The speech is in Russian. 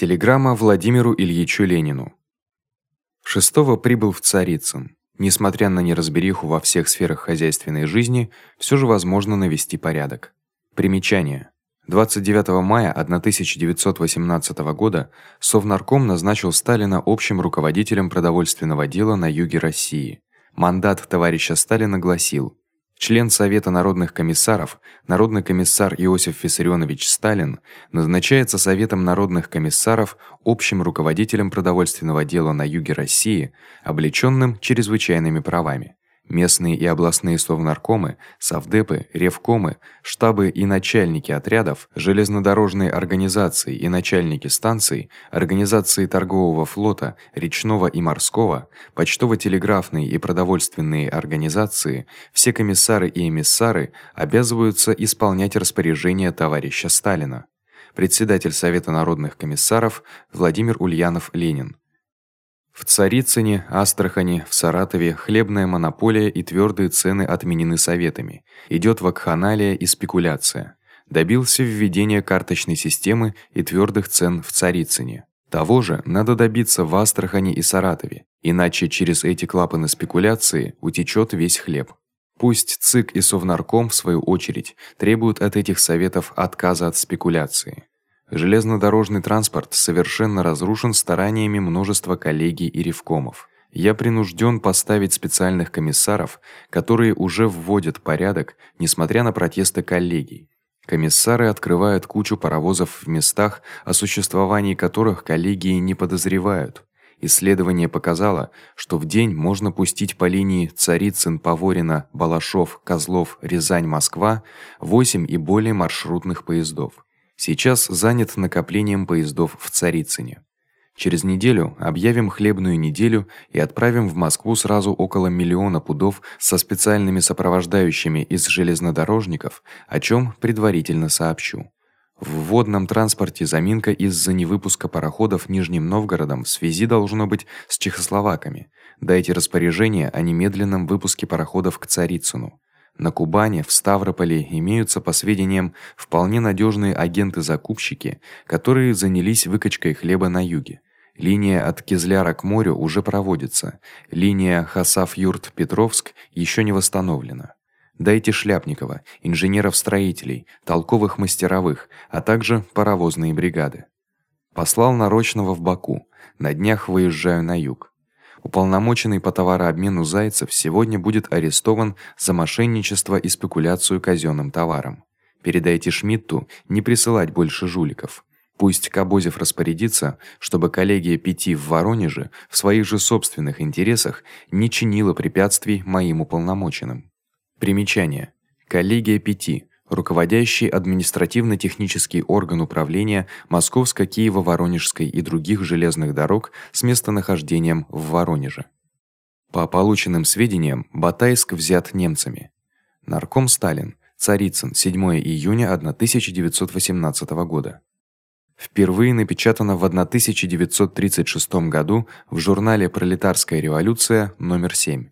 Телеграмма Владимиру Ильичу Ленину. Шестого прибыл в Царицын. Несмотря на неразбериху во всех сферах хозяйственной жизни, всё же возможно навести порядок. Примечание: 29 мая 1918 года Совнарком назначил Сталина общим руководителем продовольственного дела на юге России. Мандат товарища Сталина гласил: Член Совета народных комиссаров, народный комиссар Иосиф Виссарионович Сталин назначается Советом народных комиссаров общим руководителем продовольственного дела на юге России, облечённым чрезвычайными правами. Местные и областные совнаркомы, совдепы, ревкомы, штабы и начальники отрядов, железнодорожные организации и начальники станций, организации торгового флота, речного и морского, почтово-телеграфные и продовольственные организации, все комиссары и эмиссары обязываются исполнять распоряжения товарища Сталина. Председатель Совета народных комиссаров Владимир Ульянов-Ленин. В Царицыне, Астрахани, в Саратове хлебная монополия и твёрдые цены отменены советами. Идёт вакханалия и спекуляция. Добился введения карточной системы и твёрдых цен в Царицыне. Того же надо добиться в Астрахани и Саратове, иначе через эти клапаны спекуляции утечёт весь хлеб. Пусть ЦИК и Совнарком в свою очередь требуют от этих советов отказа от спекуляции. Железнодорожный транспорт совершенно разрушен стараниями множества коллегий и ревкомов. Я принужден поставить специальных комиссаров, которые уже вводят порядок, несмотря на протесты коллегий. Комиссары открывают кучу паровозов в местах, о существовании которых коллегии не подозревают. Исследование показало, что в день можно пустить по линии Царицын, Поворино, Балашов, Козлов, Рязань, Москва 8 и более маршрутных поездов сейчас занят накоплением поездов в Царицыне. Через неделю объявим хлебную неделю и отправим в Москву сразу около миллиона пудов со специальными сопровождающими из железнодорожников, о чём предварительно сообщу. В водном транспорте заминка из-за невыпуска пароходов Нижним Новгородом в связи должно быть с чехословаками. Дайте распоряжение о немедленном выпуске пароходов к Царицыну. На Кубани, в Ставрополе имеются по сведениям вполне надёжные агенты-закупщики, которые занялись выкачкой хлеба на юге. Линия от Кизляра к морю уже проводится. Линия Хасав-Юрт-Петровск ещё не восстановлена. Дайте Шляпникова, инженеров-строителей, толковых мастеровых, а также паровозные бригады. Послал нарочного в Баку. На днях выезжаю на юг. Уполномоченный по товарообмену Зайцев сегодня будет арестован за мошенничество и спекуляцию казённым товаром. Передайте Шмидту не присылать больше жуликов. Пусть Кобозев распорядится, чтобы коллегия пяти в Воронеже в своих же собственных интересах не чинила препятствий моим уполномоченным. Примечание: коллегия пяти руководящий административно-технический орган управления Московско-Киево-Воронежской и других железных дорог с местонахождением в Воронеже. По полученным сведениям, Батайск взят немцами. Нарком Сталин, Царицын, 7 июня 1918 года. Впервые напечатано в 1936 году в журнале Пролетарская революция номер 7.